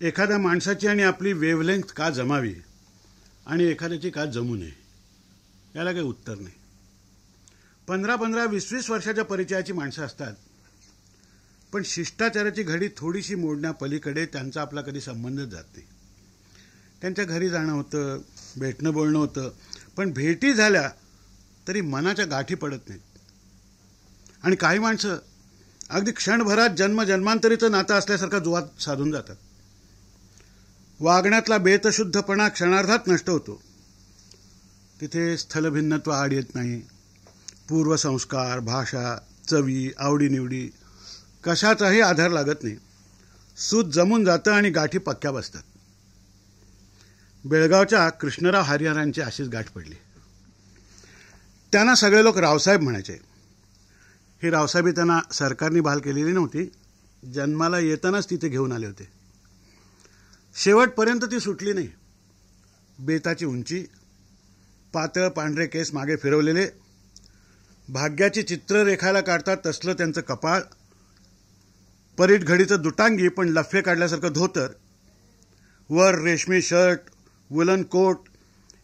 एखाद्या माणसाची आणि आपली वेवलेंथ का जमावी आणि एखाद्याची का जमू नये याला काही उत्तर नाही. पंधरा पंधरा वीस वीस वर्षाच्या परिचयाची माणसं असतात पण शिष्टाचाराची घडी थोडीशी मोडण्यापलीकडे त्यांचा आपला कधी संबंधच जात नाही. त्यांच्या घरी जाणं होतं भेटणं बोलणं होतं पण भेटी झाल्या तरी मनाच्या गाठी पडत नाहीत. आणि काही माणसं अगदी क्षणभरात जन्म जन्मांतरीचं नातं असल्यासारखा जुवात साधून जातात. वागण्यातला बेतशुद्धपणा क्षणार्धात नष्ट होतो. तिथे स्थलभिन्नत्व आड येत नाही. पूर्वसंस्कार भाषा चवी आवडीनिवडी कशाचाही आधार लागत नाही. सूत जमून जातं आणि गाठी पक्क्या बसतात. बेळगावच्या कृष्णराव हरिहरांची अशीच गाठ पडली. त्यांना सगळे लोक रावसाहेब म्हणायचे. ही रावसाहेबी त्यांना सरकारने बहाल केलेली नव्हती. जन्माला येतानाच तिथे घेऊन आले होते. शेवटपर्यंत ती सुटली नाही. बेताची उंची पातळ पांढरे केस मागे फिरवलेले भाग्याची चित्र रेखायला काढतात तसलं त्यांचं कपाळ परीट घडीचं दुटांगी पण लफे काढल्यासारखं धोतर वर रेशमी शर्ट वुलन कोट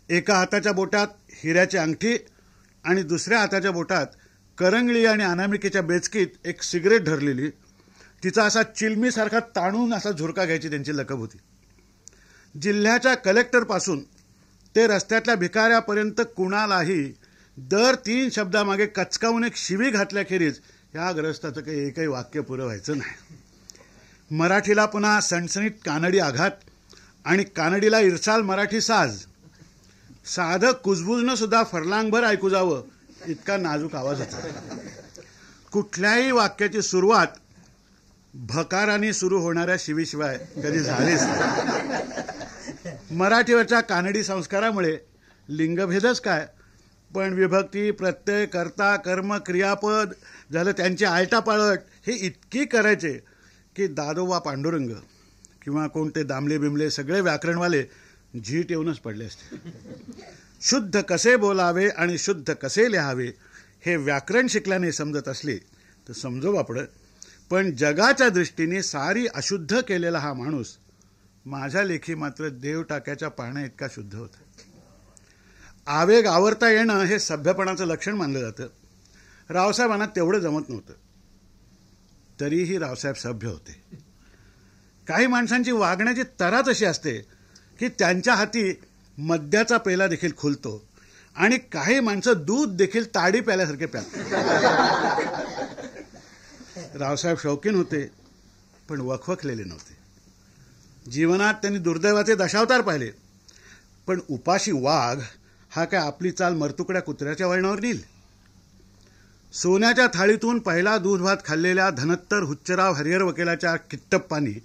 एका हाताच्या बोटात हिऱ्याची अंगठी आणि दुसऱ्या हाताच्या बोटात करंगळी आणि अनामिकेच्या बेचकीत एक सिगरेट धरलेली तिचा असा चिलमीसारखा ताणून असा झुरका घ्यायची त्यांची लकब होती. जिल्ह्याच्या कलेक्टरपासून ते रस्त्यातल्या भिकाऱ्यापर्यंत कुणालाही दर तीन शब्दामागे कचकावून एक शिवी घातल्याखेरीज या ग्रस्ताचं काही एकही वाक्य पुरं व्हायचं नाही. मराठीला पुन्हा सणसणीत कानडी आघात आणि कानडीला इरसाल मराठी साज. साधं कुजबुजनं सुद्धा फरलांगभर ऐकू जावं इतका नाजूक आवाज होता. कुठल्याही वाक्याची सुरुवात भकाराने सुरू होणाऱ्या शिवीशिवाय कधी झालीच मराठीवरच्या कानडी संस्कारामुळे लिंगभेदच काय? पण विभक्ती प्रत्यय कर्ता कर्म क्रियापद झालं त्यांची आयटापाळट हे इतकी करायचे की दादोबा पांडुरंग किंवा कोणते दामले बिमले सगळे व्याकरणवाले झीट येऊनच पडले असते. शुद्ध कसे बोलावे आणि शुद्ध कसे लिहावे हे व्याकरण शिकल्याने समजत असले तर समजो बापड. पण जगाच्या दृष्टीने सारी अशुद्ध केलेला हा माणूस माझ्या लेखी मात्र देव टाक्याच्या पाहण्या इतका शुद्ध होता आवेग आवरता येणं हे सभ्यपणाचं लक्षण मानलं जातं. रावसाहेबांना तेवढं जमत नव्हतं. तरीही रावसाहेब सभ्य होते. काही माणसांची वागण्याची तराच अशी असते की त्यांच्या हाती मद्याचा पेला देखील खुलतो आणि काही माणसं दूध देखील ताडी प्याल्यासारखे प्यात. रावसाहेब शौकीन होते पण वखवखलेले नव्हते. जीवनात त्यांनी दुर्दैवाचे दशावतार पाहिले. पण उपाशी वाघ हा काय आपली चाल मरतुकड्या कुत्र्याच्या वळणावर नेईल? सोन्याच्या थाळीतून पहिला दूध भात खाल्लेल्या धनत्तर हुच्चराव हरिहर वकिलाच्या किट्टप्पानी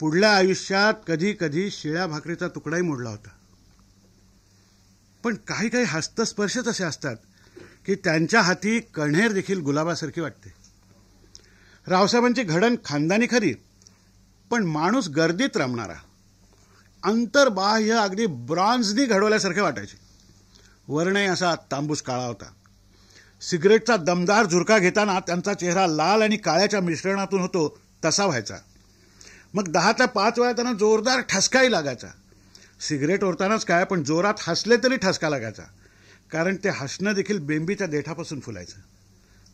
पुढल्या आयुष्यात कधी कधी शिळ्या भाकरीचा तुकडाही मोडला होता. पण काही काही हस्तस्पर्शच असे असतात की त्यांच्या हाती कण्हेर देखील गुलाबासारखी वाटते. रावसाहेबांची घडण खानदानी खरी. पण माणूस गर्दीत रमणारा. अंतर्बाह्य अगदी ब्रॉन्झनी घडवल्यासारखे वाटायचे. वर्णही असा तांबूस काळा होता. सिगरेटचा दमदार झुरका घेताना त्यांचा चेहरा लाल आणि काळ्याच्या मिश्रणातून होतो तसा व्हायचा. मग दहा ते पाच वेळा त्यांना जोरदार ठसकाही लागायचा. सिगरेट ओरतानाच काय पण जोरात हसले तरी ठसका लागायचा. कारण ते हसणं देखील बेंबीच्या देठापासून फुलायचं.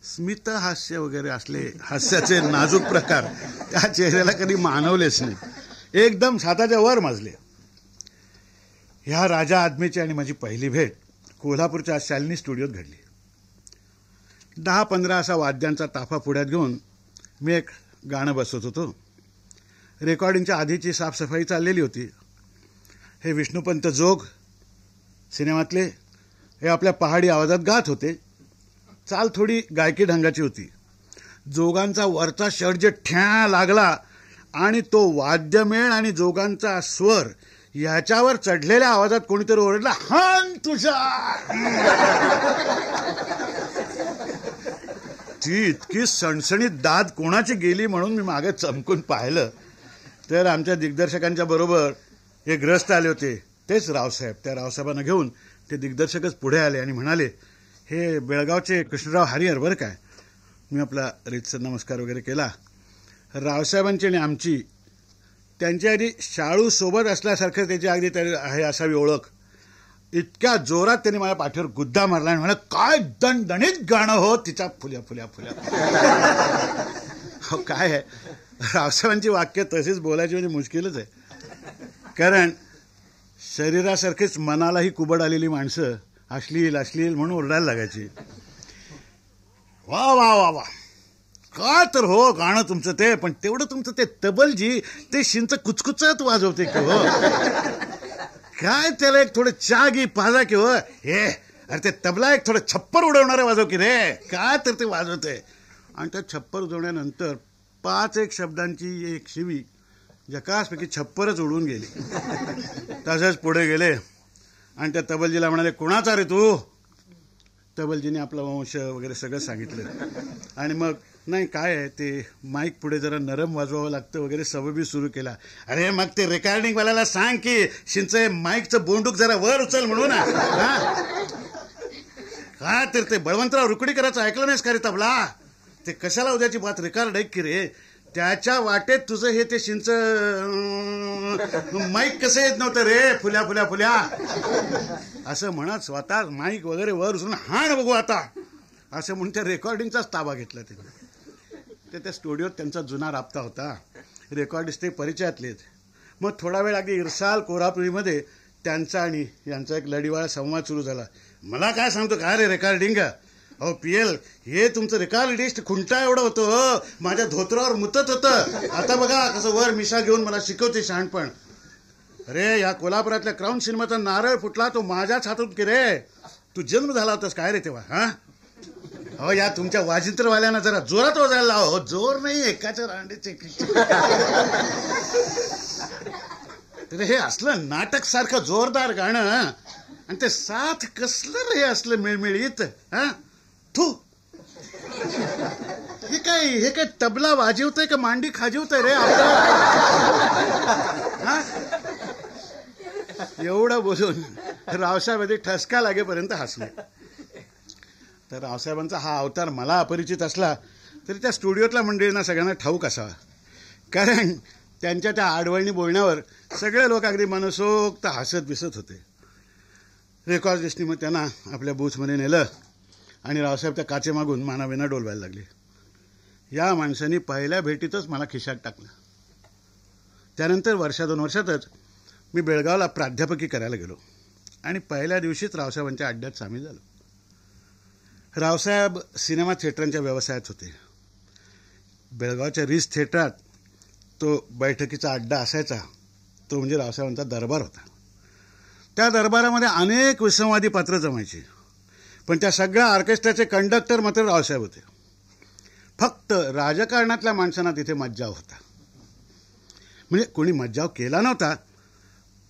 स्मित हास्य वगैरे असले हास्याचे नाजूक प्रकार त्या चेहऱ्याला कधी मानवलेच नाही. एकदम छाताच्या वर माजले. ह्या राजा आदमीची आणि माझी पहिली भेट कोल्हापूरच्या शालिनी स्टुडिओत घडली. दहा पंधरा असा वाद्यांचा ताफा पुढ्यात घेऊन मी एक गाणं बसवत होतो. रेकॉर्डिंगच्या आधीची साफसफाई चाललेली होती. हे विष्णुपंत जोग सिनेमातले हे आपल्या पहाडी आवाजात गात होते. चाल थोडी गायकी ढंगाची होती. जोगांचा वरचा शर्ट जे ठ्या लागला आणि तो वाद्यमेळ आणि जोगांचा स्वर ह्याच्यावर चढलेल्या आवाजात कोणीतरी ओरडला हन तुझा! ती इतकी सणसणीत दाद कोणाची गेली म्हणून मी मागे चमकून पाहिलं. तर आमच्या दिग्दर्शकांच्या बरोबर हे ग्रस्त आले होते. तेच रावसाहेब. त्या रावसाहेबांना घेऊन ते दिग्दर्शकच पुढे आले आणि म्हणाले हे बेळगावचे कृष्णराव हरिहर बरं काय? मी आपला रीतसर नमस्कार वगैरे केला. रावसाहेबांची आणि आमची त्यांची अगदी शाळू सोबत असल्यासारखं त्याची अगदी त्या- आहे असावी ओळख. इतक्या जोरात त्यांनी माझ्या पाठीवर गुद्दा मारला आणि म्हणा काय दणदणीत गाणं हो तिच्या फुल्या फुल्या फुल्या. हो काय आहे? रावसाहेबांची वाक्य तशीच बोलायची म्हणजे मुश्किलच आहे. कारण शरीरासारखीच मनालाही कुबड आलेली माणसं अश्लील अश्लील म्हणून ओरडायला लागायची. वा वा वा वा. काय तर हो गाणं तुमचं ते पण तेवढं तुमचं ते तबलजी ते शिंच कुचकुचत वाजवते की हो. काय त्याला एक थोडं चहा गी पाजा की हो. हे अरे ते तबला एक थोडं छप्पर उडवणारे वाजव की रे. काय तर ते वाजवते. आणि त्या छप्पर उडवण्यानंतर पाच एक शब्दांची एक शिवी जकासपैकी छप्परच उडून गेली. तसंच पुढे गेले. आणि त्या तबलजीला म्हणाले कुणाचा रे तू? तबलजीने आपला वंश वगैरे सगळं सांगितलं. आणि मग नाही काय आहे ते? माईक पुढे जरा नरम वाजवावं लागतं वगैरे सबबी सुरू केला. अरे मग ते रेकॉर्डिंगवाल्याला सांग की शिंचे माईकचं बोंडूक जरा वर उचल म्हणू ना हा? काय तर ते बळवंतराव रुकडी करायचं ऐकलं नाहीस का रे तबला? ते कशाला उद्याची बात रेकॉर्ड ऐक की रे? त्याच्या वाटेत तुझं हे ते शिंच माईक कसं येत नव्हतं रे? फुल्या फुल्या फुल्या. असं म्हणत स्वतः माईक वगैरे वर उचलून हाण बघू आता. असं म्हणून त्या रेकॉर्डिंगचाच ताबा घेतला त्याने. ते त्या स्टुडिओत त्यांचा जुना राबता होता. रेकॉर्डिस्ट ते परिचयातलेत मग थोडा वेळ अगदी इरसाल कोरापुरीमध्ये त्यांचा आणि यांचा एक लढीवाळा संवाद सुरू झाला. मला काय सांगतो काय रे रेकॉर्डिंग? अहो पी एल हे तुमचं रेकॉर्डिस्ट खुंटा एवढं होतं हो. माझ्या धोत्रावर मुतत होतं. आता बघा कसं वर मिशा घेऊन मला शिकवते शहाणपण. अरे या कोल्हापुरातल्या क्राऊन सिनेमाचा नारळ फुटला तो माझ्याच हातून की रे? तू जन्म झाला होतास काय रे तेव्हा हा? हो या तुमच्या वाजिंत्रवाल्यांना जरा जोरात वाजायला लाव हो. जोर नाही एकाच्या रांडीचे. तर हे असलं नाटक सारखं जोरदार गाणं आणि ते साथ कसलं रे असलं मिळमिळीत हा? थू हे काय हे काय तबला वाजवतय का मांडी खाजवतय रे आपलं? हा? एवढं बोलून रावसाहेबांनी ठसका लागेपर्यंत हसले. तर रावसाहेबांचा हा अवतार मला अपरिचित असला तरी त्या स्टुडिओतल्या मंडळींना सगळ्यांना ठाऊक असावा. कारण त्यांच्या त्या आडवळणी बोलण्यावर सगळे लोक अगदी मनसोक्त हसत बिसत होते. रेकॉर्ड रेकॉर्डिस्टनी मग त्यांना आपल्या बूथमध्ये नेलं. आणि रावसाहेब त्या काचेमागून मानाविना डोलवायला लागले. या माणसाने पहिल्या भेटीतच मला खिशात टाकलं. त्यानंतर वर्षा दोन वर्षातच मी बेळगावला प्राध्यापकी करायला गेलो. आणि पहिल्या दिवशीच रावसाहेबांच्या अड्ड्यात सामील झालो. रावसाहेब सिनेमा थिएटरांच्या व्यवसायात होते. बेळगावच्या रिस थिएटरात तो बैठकीचा अड्डा असायचा. तो म्हणजे रावसाहेबांचा दरबार होता. त्या दरबारामध्ये अनेक विसंवादी पात्र जमायची. पण त्या सगळ्या ऑर्केस्ट्राचे कंडक्टर मात्र रावसाहेब होते. फक्त राजकारणातल्या माणसांना तिथे मज्जाव होता. म्हणजे कोणी मज्जाव केला नव्हता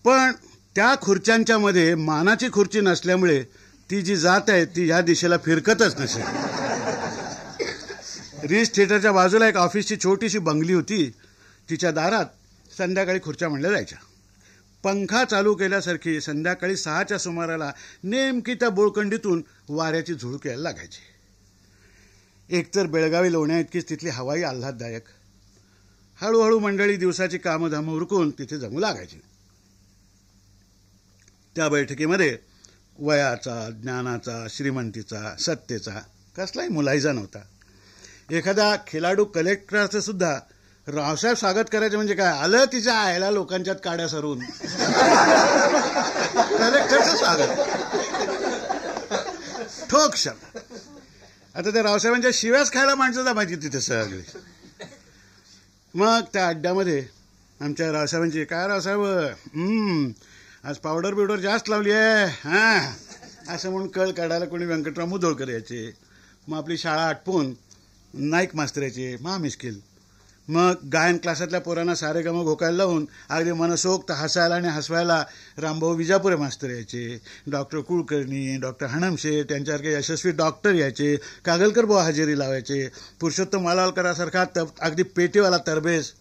पण त्या खुर्च्यांच्या मध्ये मानाची खुर्ची नसल्यामुळे ती जी जात आहे ती या दिशेला फिरकतच नसेल. रिस थिएटरच्या बाजूला एक ऑफिसची छोटीशी बंगली होती. तिच्या दारात संध्याकाळी खुर्च्या म्हणल्या जायच्या. पंखा चालू केल्यासारखी संध्याकाळी सहाच्या सुमाराला नेमकी त्या बोळकंडीतून वाऱ्याची झुळूक यायला लागायची. एकतर बेळगावी लोण्या इतकीच तिथली हवाई आल्हाददायक. हळूहळू मंडळी दिवसाची कामं उरकून तिथे जमू लागायची. त्या बैठकीमध्ये वयाचा ज्ञानाचा श्रीमंतीचा सत्तेचा कसलाही मुलायजा नव्हता. एखादा खेळाडू कलेक्टरचं सुद्धा रावसाहेब स्वागत करायचं म्हणजे काय? आलं तिच्या आयला लोकांच्यात काड्या सरून. कसं स्वागत. ठोक शब्द. आता त्या रावसाहेबांच्या शिव्याच खायला माणसं जमायची तिथे सगळी. मग त्या अड्ड्यामध्ये आमच्या रावसाहेबांची काय रावसाहेब? हम्म, आज पावडर बिवडर जास्त लावली आहे. हां. असं म्हणून कळ काढायला कोणी व्यंकटराव मुदोळकर यायचे. मग आपली शाळा आटपून नाईक मास्तर यायचे मा मिस्किल मग गायन क्लासातल्या पोरांना सारेगम घोकायला लावून अगदी मनसोक्त हसायला आणि हसवायला रामभाऊ विजापुरे मास्तर यायचे डॉक्टर कुलकर्णी डॉक्टर हणमशेठ यांच्यासारखे यशस्वी डॉक्टर यायचे कागलकर भाऊ हजेरी लावायचे पुरुषोत्तम मालालकरासारखा तब अगदी पेटीवाला तरबेज.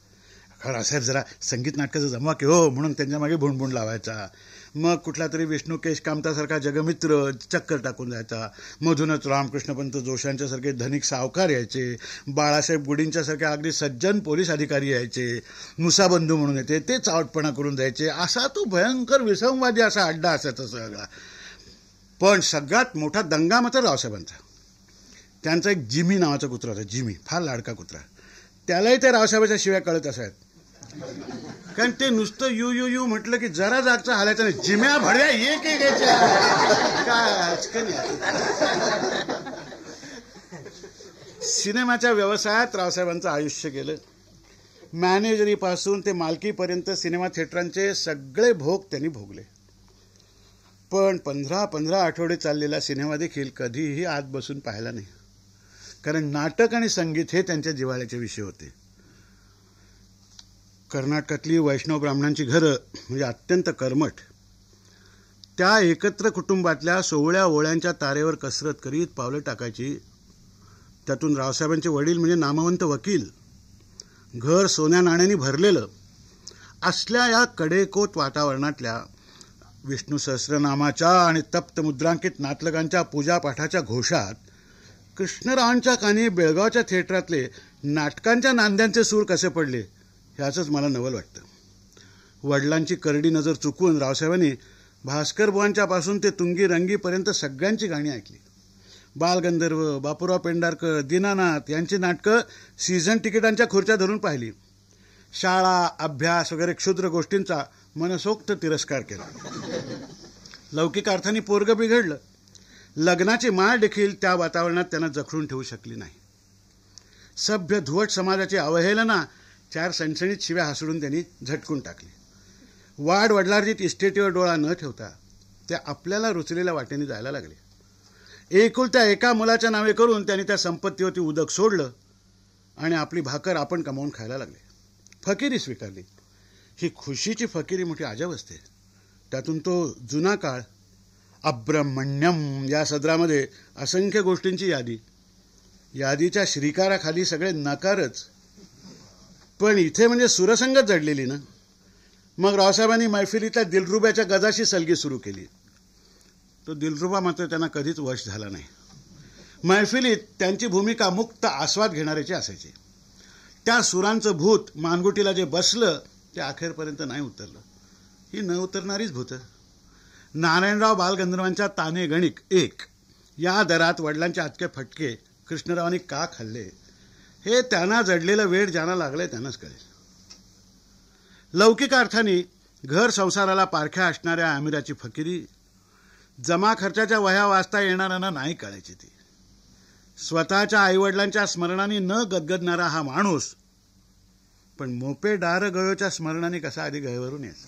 रावसाहेब जरा संगीत नाटकाचं जमवा की हो म्हणून त्यांच्या मागे भुणभुण लावायचा. मग कुठला तरी विष्णू केश कामतासारखा जगमित्र चक्कर टाकून जायचा मधूनच रामकृष्णपंत जोशांच्यासारखे धनिक सावकार यायचे. बाळासाहेब गुडींच्यासारखे अगदी सज्जन पोलीस अधिकारी यायचे. मुसाबंधू म्हणून येते ते चावटपणा करून जायचे असा तो भयंकर विसंवादी असा अड्डा असायचा सगळा. पण सगळ्यात मोठा दंगा मात्र रावसाहेबांचा. त्यांचा एक जिमी नावाचा कुत्रा होता जिमी फार लाडका कुत्रा. त्यालाही त्या रावसाहेबाच्या शिवाय कळत असायत कारण ते नुसतं यू यू यू म्हटलं की जरा जागचं हालायचं नाही. जिम्या भड्या ये एक काय आजकाल सिनेमाच्या व्यवसायात रावसाहेबांचं आयुष्य गेलं. मॅनेजरीपासून ते मालकीपर्यंत सिनेमा थिएटरांचे सगळे भोग त्यांनी भोगले. पण पंधरा पंधरा आठवडे चाललेला सिनेमा देखील कधीही आत बसून पाहिला नाही. कारण नाटक आणि संगीत हे त्यांच्या जिव्हाळ्याचे विषय होते. कर्नाटकातली वैष्णव ब्राह्मणांची घरं म्हणजे अत्यंत कर्मठ त्या एकत्र कुटुंबातल्या सोवळ्या ओळ्यांच्या तारेवर कसरत करीत पावलं टाकायची. त्यातून रावसाहेबांचे वडील म्हणजे नामवंत वकील घर सोन्या नाण्याने भरलेलं असल्या या कडेकोट वातावरणातल्या विष्णू सहस्रनामाच्या आणि तप्त मुद्रांकित नातलगांच्या पूजापाठाच्या घोषात कृष्णरावांच्या कानी बेळगावच्या थिएटरातले नाटकांच्या नांद्यांचे सूर कसे पडले? ह्याचंच मला नवल वाटतं. वडिलांची करडी नजर चुकवून रावसाहेबांनी भास्कर बुवांच्यापासून ते तुंगी रंगीपर्यंत सगळ्यांची गाणी ऐकली. बालगंधर्व बापूराव पेंडारकर दीनानाथ यांची नाटकं सीझन तिकिटांच्या खुर्च्या धरून पाहिली. शाळा अभ्यास वगैरे क्षुद्र गोष्टींचा मनसोक्त तिरस्कार केला. लौकिक अर्थाने पोरग बिघडलं. लग्नाची माळ देखील त्या वातावरणात त्यांना जखडून ठेवू शकली नाही. सभ्य धुवट समाजाची अवहेलना चार सणसणीत शिव्या हसडून त्यांनी झटकून टाकली. वाढ वडलार्जित इस्टेटीवर डोळा न ठेवता त्या आपल्याला रुचलेल्या वाटेने जायला लागले. एकुलत्या एका मुलाच्या नावे करून त्यांनी त्या संपत्तीवरती उदक सोडलं आणि आपली भाकर आपण कमावून खायला लागले. फकिरी स्वीकारली. ही खुशीची फकिरी मोठी अजब असते. त्यातून तो जुना काळ अब्रह्मण्यम या सदरामध्ये असंख्य गोष्टींची यादी यादीच्या श्रीकाराखाली सगळे नकारच पण इथे म्हणजे सुरसंगत जडलेली ना. मग रावसाहेबांनी मैफिलीतल्या दिलरुब्याच्या गजाशी सलगी सुरू केली. तो दिलरुबा मात्र त्यांना कधीच वश झाला नाही. मैफिलीत त्यांची भूमिका मुक्त आस्वाद घेणाऱ्याची असायची. त्या सुरांचं भूत मानगुटीला जे बसलं ते अखेरपर्यंत नाही उतरलं. ही न उतरणारीच भूत. नारायणराव बालगंधर्वांच्या ताने गणिक एक या दरात वडिलांचे आतके फटके कृष्णरावांनी का खाल्ले? हे त्यांना जडलेलं वेळ ज्यांना लागलंय त्यांनाच कळेल. लौकिक अर्थाने घर संसाराला पारख्या असणाऱ्या आमिराची फकिरी जमा खर्चाच्या वह्या वाचता येणाऱ्यांना नाही कळायची ती. स्वतःच्या आईवडिलांच्या स्मरणाने न गदगदणारा हा माणूस पण मोपे डार गळोच्या स्मरणाने कसा आधी गळवरून येत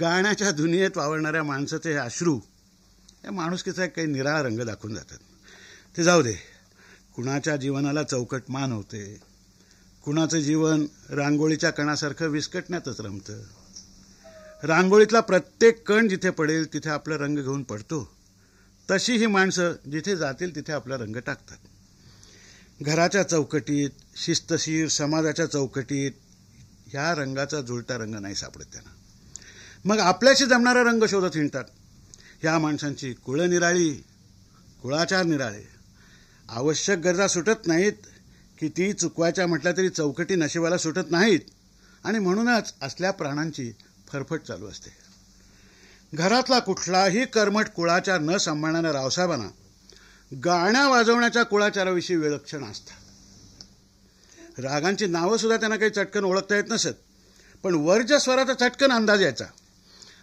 गाण्याच्या दुनियेत वावरणाऱ्या माणसाचे अश्रू या माणुसकीचा एक काही निराळा रंग दाखवून जातात. ते जाऊ दे. कुणाच्या जीवनाला चौकट मान होते? कुणाचं जीवन रांगोळीच्या कणासारखं विस्कटण्यातच रमतं? रांगोळीतला प्रत्येक कण जिथे पडेल तिथे आपला रंग घेऊन पडतो. तशी ही माणसं जिथे जातील तिथे आपला रंग टाकतात. घराच्या चौकटीत शिस्तशीर समाजाच्या चौकटीत ह्या रंगाचा जुळता रंग नाही सापडत त्यांना. मग आपल्याशी जमणारा रंग शोधत हिंडतात. ह्या माणसांची कुळं निराळी कुळाचार निराळे. आवश्यक गरजा सुटत नाहीत किती चुकवायच्या म्हटल्या तरी चौकटी नशिबाला सुटत नाहीत. आणि म्हणूनच असल्या प्राणांची फरफट चालू असते. घरातला कुठलाही कर्मठ कुळाचार न सांभाळणाऱ्या रावसाहेबांना गाण्या वाजवण्याच्या कुळाचाराविषयी विलक्षण असतात रागांची नावं सुद्धा त्यांना काही चटकन ओळखता येत नसत पण वरच्या स्वराचा चटकन अंदाज यायचा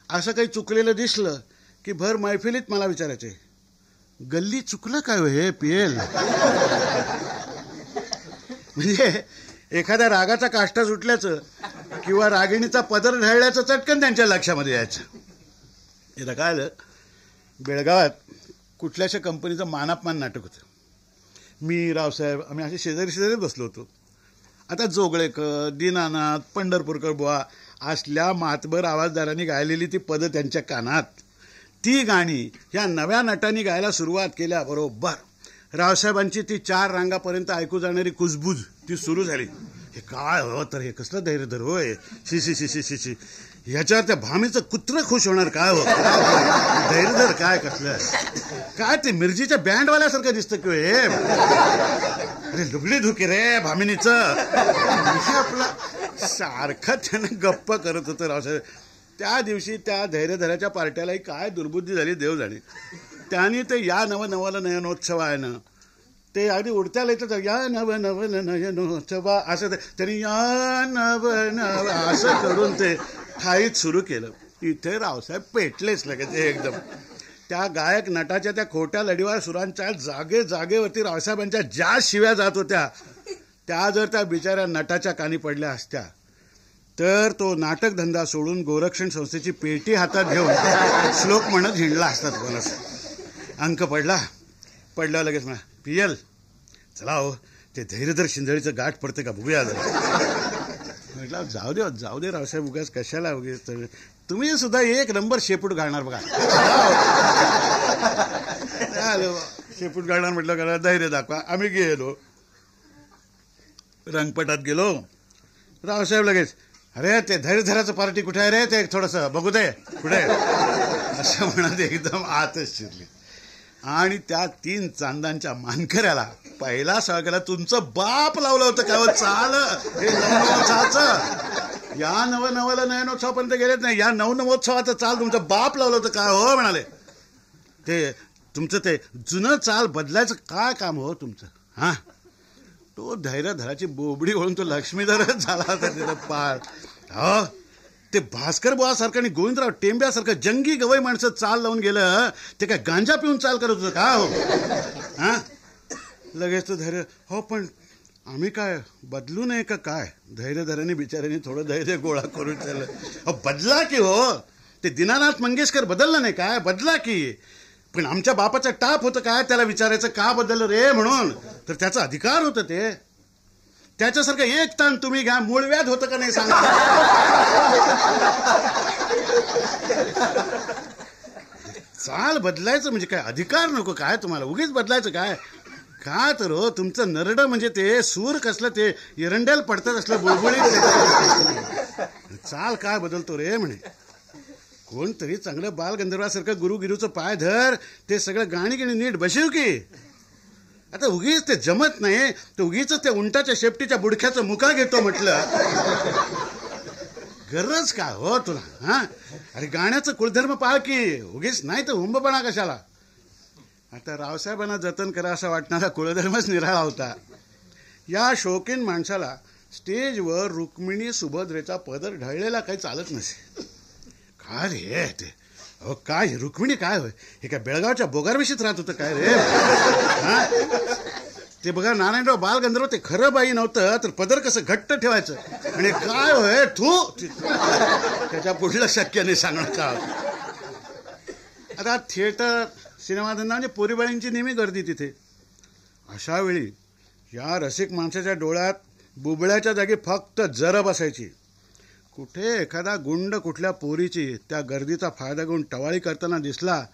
असं काही चुकलेलं दिसलं की भर मैफिलीत मला विचारायचे. गल्ली चुकलं काय हो हे पिएल म्हणजे एखाद्या रागाचा काष्टा सुटल्याचं किंवा रागिणीचा पदर ढळल्याचं चटकन त्यांच्या लक्षामध्ये यायचं. एकदा काय आलं? बेळगावात कुठल्याशा कंपनीचं मानापमान नाटक होतं. मी रावसाहेब आम्ही असे शेजारी शेजारी बसलो होतो. आता जोगळेकर दीनानाथ पंढरपूरकर बुवा असल्या मातबर आवाजदारांनी गायलेली ती पदं त्यांच्या कानात. ती गाणी ह्या नव्या नटांनी गायला सुरुवात केल्याबरोबर रावसाहेबांची ती चार रांगापर्यंत ऐकू जाणारी कुजबूज ती सुरू झाली. हे काय हो तर हे कसलं धैर्य धर होय? शी शी शी शी शी शी. ह्याच्यावर त्या भामीचं कुत्र खुश होणार काय हो? धैर्य धर काय कसलं? काय ते मिरजीच्या बँडवाल्यासारखं दिसतं किंवा हो हे अरे लुगडी धुके रे भामिनीचं. आपलं आपला सारखा त्यानं गप्प करत होतं रावसाहेब. त्या दिवशी त्या धैर्यधराच्या पार्ट्यालाही काय दुर्बुद्धी झाली देव जाणे त्याने ते या नव नवाला नयनोत्सव आहे ना ते अगदी उडत्याला येतं या नव नव नयनोत्सव असं ते त्यांनी या नव नव असं करून ते ठाईत सुरू केलं. इथे रावसाहेब पेटलेच लगेच एकदम. त्या गायक नटाच्या त्या खोट्या लढीवार सुरांच्या जागे जागेवरती रावसाहेबांच्या ज्या शिव्या जात होत्या त्या जर त्या बिचाऱ्या नटाच्या कानी पडल्या असत्या तर तो नाटक धंदा सोडून गोरक्षण संस्थेची पेटी हातात घेऊन श्लोक म्हणत हिंडला असतात कोणास अंक पडला. पडला लगेच म्हणा पियल चला हो ते धैर्यधर शिंदळीचं गाठ पडते का बघूया म्हटलं जाऊ दे जाऊ दे रावसाहेब उगाच कशाला उगीच तुम्ही सुद्धा एक नंबर शेपूट घालणार बघा. शेपूट घालणार म्हटलं का धैर्य दाखवा. आम्ही गेलो. रंगपटात गेलो. रावसाहेब लगेच अरे ते धैर्यधराचं पार्टी कुठे आहे रे? ते थोडंसं बघू दे. कुठे असं म्हणत एकदम आतच शिरली. आणि त्या तीन चांदांच्या मानकऱ्याला पहिला सळगेला तुमचं बाप लावलं होतं काय हो? चाल. हे नवनवोत्सवाचं या नवनवाला नयनोत्सवापर्यंत गेलेत नाही. या नवनवोत्सवाचं चाल तुमचं बाप लावलं होतं काय हो? म्हणाले. ते तुमचं ते जुनं चाल बदलायचं काय काम हो तुमचं? हां? तो धैर्यधराची बोबडी ओळून तो लक्ष्मीधरच झाला होता तिथं पार. हा? ते भास्कर बुवासारखं आणि गोविंदराव टेंब्यासारखं जंगी गवई माणसं चाल लावून गेलं ते काय गांजा पिऊन चाल करत होतं का हो? हा? लगेच तो धैर्य हो पण आम्ही काय बदलू नये का काय? धैर्यधराने बिचाऱ्याने थोडं धैर्य गोळा करून चाललं अहो बदला की हो? ते दिनानाथ मंगेशकर बदललं नाही काय? बदला की. पण आमच्या बापाचं टाप होतं काय? त्याला विचारायचं का बदललं रे? म्हणून. तर त्याचा अधिकार होतं ते. त्याच्यासारखं एक ताण तुम्ही घ्या मूळ व्याध होतं का नाही सांगा चाल बदलायचं म्हणजे काय? अधिकार नको काय तुम्हाला? उगीच बदलायचं काय? का तर हो तुमचं नरड म्हणजे ते सूर कसलं ते एरंड्याला पडतात असलं बुळबुळीत चाल काय बदलतो रे म्हणे? कोणतरी चांगलं बालगंधर्वासारखं गुरुगिरूचं पाय धर ते सगळं गाणी गिणी नीट बशीव की. आता उगीच ते जमत नाही तर उगीच त्या उंटाच्या शेपटीच्या बुडख्याचं मुका घेतो म्हटलं. गरज काय हो तुला हा? अरे गाण्याचं कुलधर्म पाळ की उगीच नाही तर हुंबपणा कशाला? आता रावसाहेबांना जतन करा असा वाटणारा कुलधर्मच निराळा होता. या शौकीन माणसाला स्टेजवर रुक्मिणी सुभद्रेचा पदर ढळलेला काही चालत नसे. काय रे? ते अहो काय रुक्मिणी काय होय? हे काय बेळगावच्या बोगारविषयीच राहत होतं काय रे? हा? ते बघा नारायणराव बालगंधर्व ते खरं बाई नव्हतं तर पदर कसं घट्ट ठेवायचं. आणि काय होय? थू! त्याच्या पुढलं शक्य नाही सांगणं का? आता थिएटर सिनेमा धंदा म्हणजे पोरीबाळींची नेहमी गर्दी तिथे. अशा वेळी या रसिक माणसाच्या डोळ्यात बुबळ्याच्या जागी फक्त जरब असायची. कुठे एखादा गुंड कुठल्या पोरीची त्या गर्दीचा फायदा घेऊन टवाळी करताना दिसला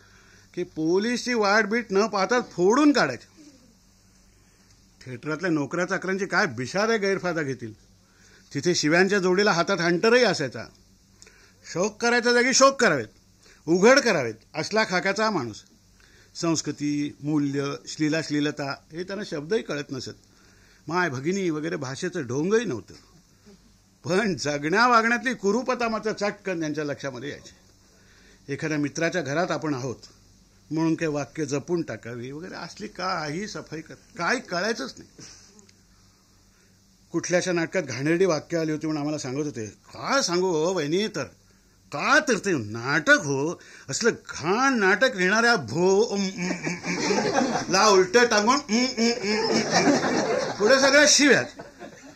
की पोलीसची वाटबीट न पाहताच फोडून काढायचे. थिएटरातल्या नोकऱ्या चाकऱ्यांची काय बिशारे गैरफायदा घेतील? तिथे शिव्यांच्या जोडीला हातात हंटरही असायचा. शोक करायच्या जागी शोक करावेत. उघड करावेत. असला खाक्याचा माणूस. संस्कृती मूल्य श्लीलाश्लीलता हे त्यांना शब्दही कळत नसत. माय भगिनी वगैरे भाषेचं ढोंगही नव्हतं. पण जगण्या वागण्यातली कुरूपता मात्र चटकन त्यांच्या लक्षामध्ये यायची एखाद्या मित्राच्या घरात आपण आहोत म्हणून काही वाक्य जपून टाकावी वगैरे असली काही सफाई कर काही कळायचंच नाही कुठल्याशा नाटकात घाणेरडी वाक्य आली होती म्हणून आम्हाला सांगत होते का सांगू हो वहिनी तर का तर ते नाटक हो असलं घाण नाटक लिहिणाऱ्या भो ला उलट टांगून पुढे सगळ्या शिव्यात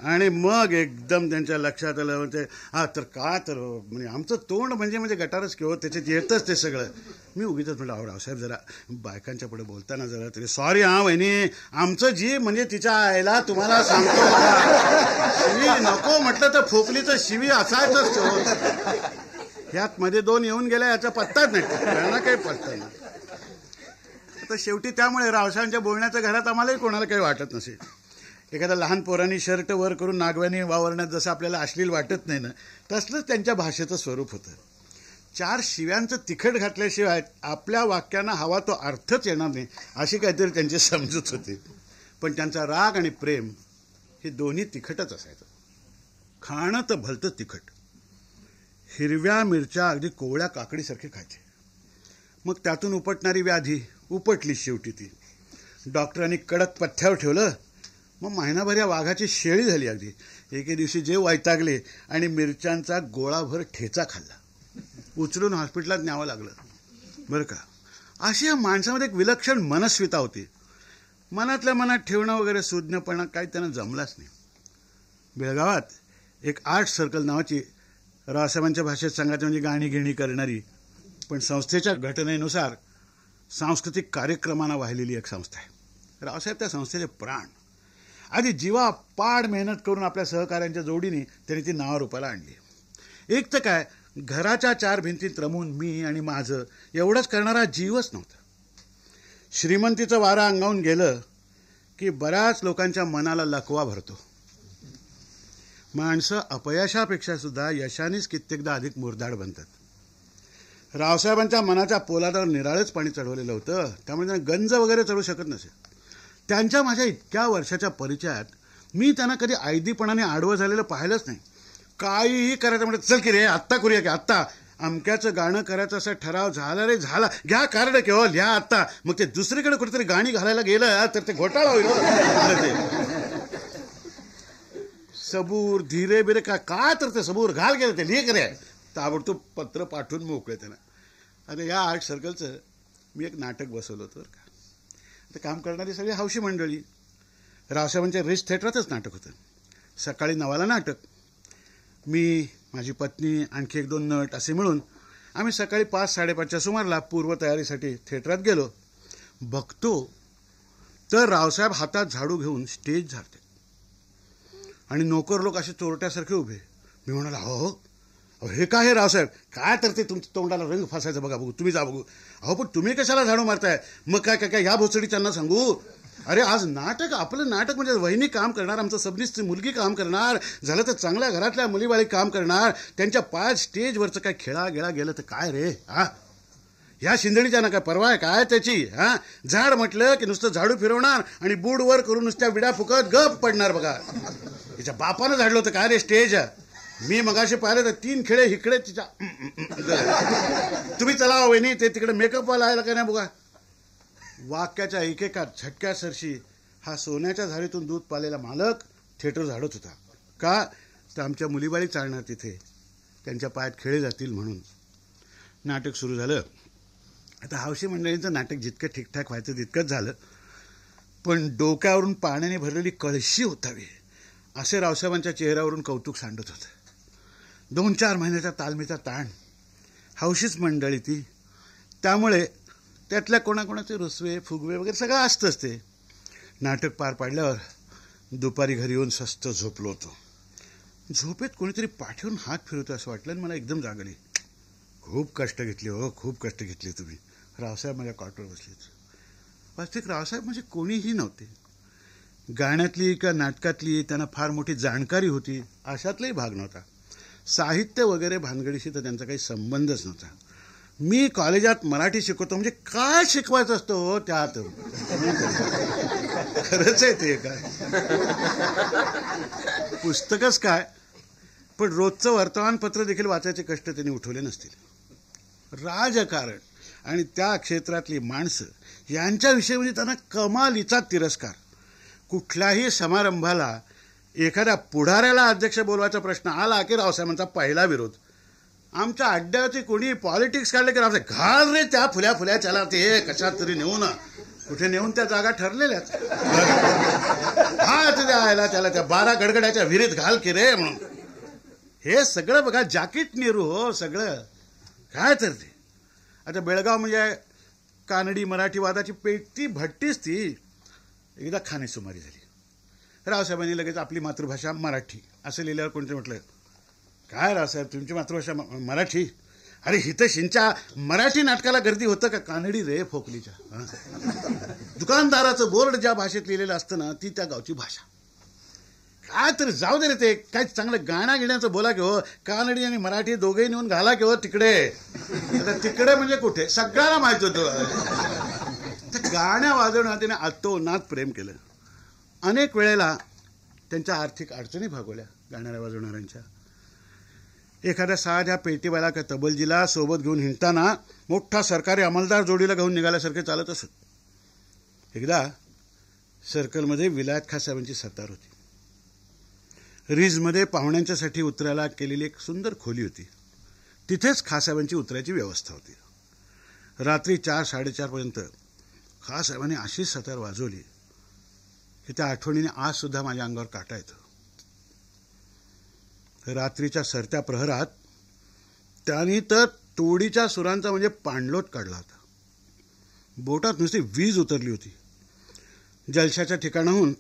आणि मग एकदम त्यांच्या लक्षात आलं म्हणजे हा तर का तर म्हणजे आमचं तोंड म्हणजे म्हणजे गटारच किंवा हो, त्याच्यात येतच ते सगळं. मी उगीच म्हटलं आवड साहेब जरा बायकांच्या पुढे बोलताना जरा तरी सॉरी हा वहिनी आमचं जी म्हणजे तिच्या आईला तुम्हाला सांगतो शिवी नको म्हटलं तर फोकलीचं शिवी असायचंच तो. यात मध्ये दोन येऊन गेल्या याचा पत्ताच नाही. त्यांना काही पत्ता नाही. आता शेवटी त्यामुळे रावसाहेबांच्या बोलण्याच्या घरात आम्हालाही कोणाला काही वाटत नसे एखाद्या लहान पोरांनी शर्ट वर करून नागव्याने वावरण्यात जसं आपल्याला अश्लील वाटत नाही ना तसलंच त्यांच्या भाषेचं स्वरूप होतं. चार शिव्यांचं तिखट घातल्याशिवाय आपल्या वाक्यांना हवा तो अर्थच येणार नाही अशी काहीतरी त्यांची समजूत होती. पण त्यांचा राग आणि प्रेम हे दोन्ही तिखटच असायचं. खाणं तर भलतं तिखट. हिरव्या मिरच्या अगदी कोवळ्या काकडीसारखे खायचे. मग त्यातून उपटणारी व्याधी उपटली शेवटी ती. डॉक्टरांनी कडक पथ्यावर ठेवलं मग महिनाभर या वाघाची शेळी झाली अगदी. एके दिवशी जे वैतागले आणि मिरच्यांचा गोळाभर ठेचा खाल्ला. उचलून हॉस्पिटलात न्यावं लागलं. बरं का? अशी या माणसामध्ये एक विलक्षण मनस्विता होती. मनातल्या मनात ठेवणं वगैरे सुज्ञपणा काही त्यांना जमलाच नाही. बेळगावात एक आर्ट सर्कल नावाची रावसाहेबांच्या भाषेत सांगायचं म्हणजे गाणी घेणी करणारी पण संस्थेच्या घटनेनुसार सांस्कृतिक कार्यक्रमांना वाहिलेली एक संस्था आहे. रावसाहेब त्या संस्थेचे प्राण. आधी जीवा पाड मेहनत करून आपल्या सहकाऱ्यांच्या जोडीने त्यांनी ती नावारूपाला आणली. एक तर काय घराच्या चार भिंतीत रमून मी आणि माझं एवढंच करणारा जीवच नव्हता. श्रीमंतीचं वारा अंगावून गेलं की बऱ्याच लोकांच्या मनाला लकवा भरतो. माणसं अपयशापेक्षा सुद्धा यशानेच कित्येकदा अधिक मुरदाड बनतात. रावसाहेबांच्या मनाच्या पोलादावर निराळच पाणी चढवलेलं होतं त्यामुळे त्यांना गंज वगैरे चढू शकत नसे. त्यांच्या माझ्या इतक्या वर्षाच्या परिचयात मी त्यांना कधी आयदीपणाने आडवं झालेलं पाहिलंच नाही. काहीही करायचं म्हणजे चल की रे आत्ता करूया की आत्ता. अमक्याचं गाणं करायचं असा ठराव झाला रे झाला. घ्या कार्ड केवळ लिहा आत्ता. मग ते दुसरीकडे कुठेतरी गाणी घालायला गेलं तर ते घोटाळा होईल हो. ते. सबूर धीरे बिरे का काय तर ते सबूर घाल गेलं ते लिह रे. ताबडतोब पत्र पाठवून मोकळे त्यांना. आता या आर्ट सर्कलचं मी एक नाटक बसवलं होतं बरं का. ते काम करणारी सगळी हौशी मंडळी. रावसाहेबांच्या रिच थिएटरातच नाटक होतं. सकाळी नवाला नाटक. मी माझी पत्नी आणखी एक दोन नट असे मिळून आम्ही सकाळी पाच साडेपाचच्या सुमारला पूर्वतयारीसाठी थिएटरात गेलो. बघतो तर रावसाहेब हातात झाडू घेऊन स्टेज झाडते आणि नोकर लोक असे चोरट्यासारखे उभे. मी म्हणाला हो हो अहो हे काय हे रावसाहेब? काय तर ते तुमच्या तोंडाला रंग फासायचं बघा बघू. तुम्ही जा बघू. अहो पण तुम्ही कशाला झाडू मारताय? मग काय काय काय? ह्या भोसडी त्यांना सांगू? अरे आज नाटक आपलं नाटक म्हणजे वहिनी काम करणार आमचं सबनीसची मुलगी काम करणार झालं तर चांगल्या घरातल्या मुलीबाळी काम करणार त्यांच्या पाय स्टेजवरचं काय खेळा गेळा गेलं तर काय रे? हा? ह्या शिंदणीच्या ना काय परवा आहे? काय त्याची? हा? झाड म्हटलं की नुसतं झाडू फिरवणार आणि बूड वर करून नुसत्या विडा फुकत गप पडणार बघा. त्याच्या बापानं झाडलं होतं काय रे स्टेज मी मगाशी पाहिलं तर तीन खेळे इकडे तिच्या तुम्ही चला हो, वहिनी ते तिकडे मेकअपवाला आहे का नाही बघा. वाक्याच्या एकेका झटक्यासरशी हा सोन्याच्या झाडीतून दूध पालेला मालक थिएटर झाडत होता. का? तर आमच्या मुलीबाळी चालणार तिथे. त्यांच्या पायात खेळे जातील म्हणून. नाटक सुरू झालं. आता हावशी मंडळींचं नाटक जितकं ठीकठाक व्हायचं तितकंच झालं. पण डोक्यावरून पाण्याने भरलेली कळशी होतावी असे रावसाहेबांच्या चेहऱ्यावरून कौतुक सांडत होतं. दोन चार महिन्याचा तालमीचा ताण. हौशीच मंडळी ती. त्यामुळे त्यातल्या कोणाकोणाचे रुसवे फुगवे वगैरे सगळं असतंच ते. नाटक पार पाडल्यावर दुपारी घरी येऊन स्वस्त झोपलो होतो. झोपेत कोणीतरी पाठवून हात फिरवतो असं वाटलं आणि मला एकदम जागली खूप कष्ट घेतले हो खूप कष्ट घेतले तुम्ही. रावसाहेब माझ्या कॉटवर बसलेत. वास्तविक रावसाहेब म्हणजे कोणीही नव्हते. गाण्यातली का नाटकातली त्यांना फार मोठी जाणकारी होती अशातलाही भाग नव्हता. साहित्य वगैरे भानगडीशी तर त्यांचा काही संबंधच नव्हता. मी कॉलेजात मराठी शिकवतो म्हणजे काय शिकवायचं असतो हो त्यात? खरंच आहे ते काय? पुस्तकच काय? पण रोजचं वर्तमानपत्र देखील वाचायचे कष्ट त्यांनी उठवले नसतील. राजकारण आणि त्या क्षेत्रातली माणसं यांच्याविषयी म्हणजे त्यांना कमालीचा तिरस्कार. कुठल्याही समारंभाला एखाद्या पुढाऱ्याला अध्यक्ष बोलवायचा प्रश्न आला की रावसाहेबांचा पहिला विरोध. आमच्या अड्ड्यावरती कोणी पॉलिटिक्स काढले की रावसाहेब घाल रे त्या फुल्या फुल्या त्याला ते कशात तरी नेऊ ना कुठे नेऊन त्या जागा ठरलेल्याच हा त्या आयला त्याला त्या बारा गडगड्याच्या विहिरीत घाल की रे म्हणून. हे सगळं बघा जाकीट नेहरू हो सगळं. काय तर ते. आता बेळगाव म्हणजे कानडी मराठी वादाची पेटती भट्टीच ती. एकदा खाणेसुमारी झाली. रावसाहेबांनी लगेच आपली मातृभाषा मराठी असं लिहिल्यावर कोणतं म्हटलं? काय रावसाहेब तुमची मातृभाषा मराठी? अरे हिथं शिंच्या मराठी नाटकाला गर्दी होतं का? कानडी रे फोकलीच्या दुकानदाराचं बोर्ड ज्या भाषेत लिहिलेलं असतं ना ती त्या गावची भाषा. काय तर जाऊ दे रे ते काय चांगलं गाणं घेण्याचं बोला की हो कानडी आणि मराठी दोघेही नेऊन घाला की हो तिकडे. आता तिकडे म्हणजे कुठे? सगळ्यांना माहीत होतं. गाण्या वाजवण्यात त्याने अतोनात प्रेम केलं. अनेक वेळेला त्यांच्या आर्थिक अडचणी भागवल्या गाणाऱ्या वाजवणाऱ्यांच्या. एखाद्या साध्या पेटीवाला का तबलजीला सोबत घेऊन हिंडताना मोठा सरकारी अंमलदार जोडीला घेऊन निघाल्यासारखे चालत असत. एकदा सर्कलमध्ये विलायत खा साहेबांची सत्तार होती. रीजमध्ये पाहुण्यांच्यासाठी उतरायला केलेली एक सुंदर खोली होती. तिथेच खासाहेबांची उतरायची व्यवस्था होती. रात्री चार साडेचारपर्यंत खासाहेबांनी अशीच सतार वाजवली. हे त्या आठवणीने आजसुद्धा माझ्या अंगावर काटा येतं. रात्रीच्या सरत्या प्रहरात त्यांनी तर तोडीच्या सुरांचा म्हणजे पाणलोट काढला होता. बोटात नुसती वीज उतरली होती. जलशाच्या ठिकाणाहून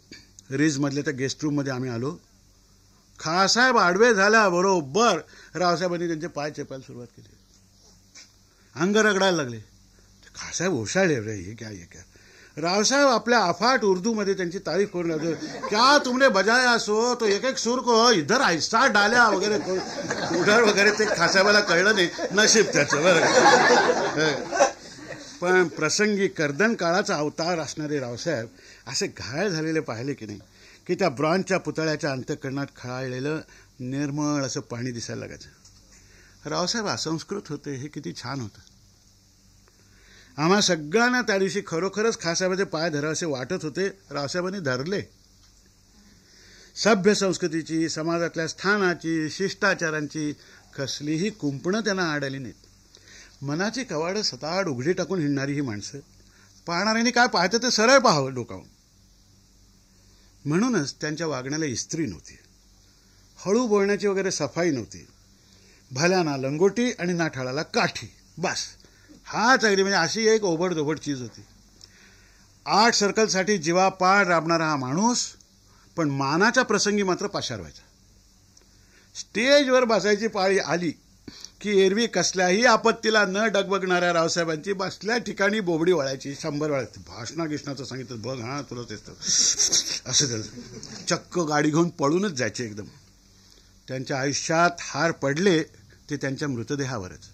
रीजमधल्या त्या गेस्ट रूममध्ये आम्ही आलो. खासाहेब आडवे झाल्या बरोबर रावसाहेबांनी त्यांचे पाय चेपायला सुरुवात केली. अंग रगडायला लागले. खासाहेब ओशाळे रे हे क्या हे काय रावसाहेब आपल्या अफाट उर्दूमध्ये त्यांची तारीफ करून लागले क्या तुमने बजाया असो तो एक एक सूर को इधर ऐसा डाल्या वगैरे. उधर वगैरे ते खासाबाला कळलं नाही. नशीब त्याचं बरं पण प्रसंगी कर्दन काळाचा अवतार असणारे रावसाहेब असे घायल झालेले पाहिले की नाही की त्या ब्रॉन्झच्या पुतळ्याच्या अंतकरणात खळाळलेलं निर्मळ असं पाणी दिसायला लागायचं. रावसाहेब असंस्कृत होते हे किती छान होतं. आम्हा सगळ्यांना त्या दिवशी खरोखरच खासाबाचे पाय धरावे वाटत होते. रावसाहेबांनी धरले. सभ्य संस्कृतीची समाजातल्या स्थानाची शिष्टाचारांची कसलीही कुंपणं त्यांना आढळली नाहीत. मनाची कवाडं सताड उघडी टाकून हिंडणारी ही माणसं. पाहणाऱ्यांनी काय पाहतं ते सरळ पाहावं डोकावून. म्हणूनच त्यांच्या वागण्याला इस्त्री नव्हती. हळू बोलण्याची वगैरे सफाई नव्हती. भल्याना लंगोटी आणि नाठाळाला काठी. बस. हाच अगदी म्हणजे अशी एक ओबडधोबड चीज होती. आठ सर्कलसाठी जीवापाड राबणारा हा माणूस पण मानाच्या प्रसंगी मात्र पाशार व्हायचा. स्टेजवर बसायची पाळी आली की एरवी कसल्याही आपत्तीला न डगबगणाऱ्या रावसाहेबांची बसल्या ठिकाणी बोबडी वळायची. शंभर वेळा भाषणा गिष्णाचं सांगितलं बघ हां तुला तेच असं त्याचं चक्क गाडी घेऊन पळूनच जायचे एकदम. त्यांच्या आयुष्यात हार पडले ते त्यांच्या मृतदेहावरच.